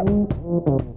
음. 음.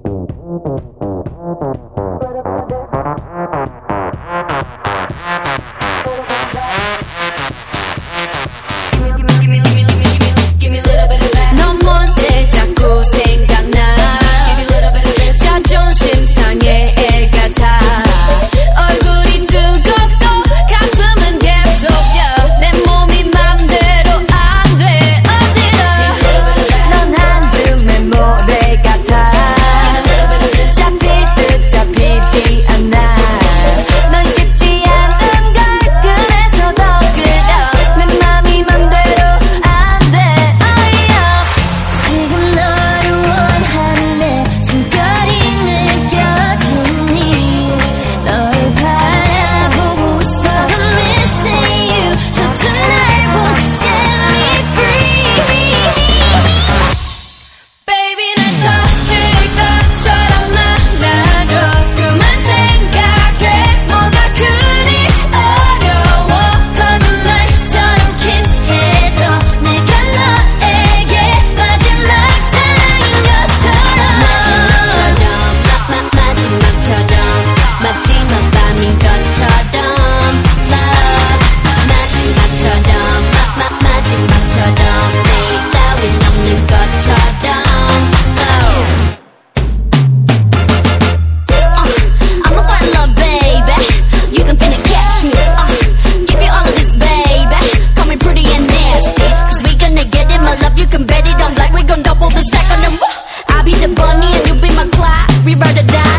the bunny and you be my clock. Reverse the die.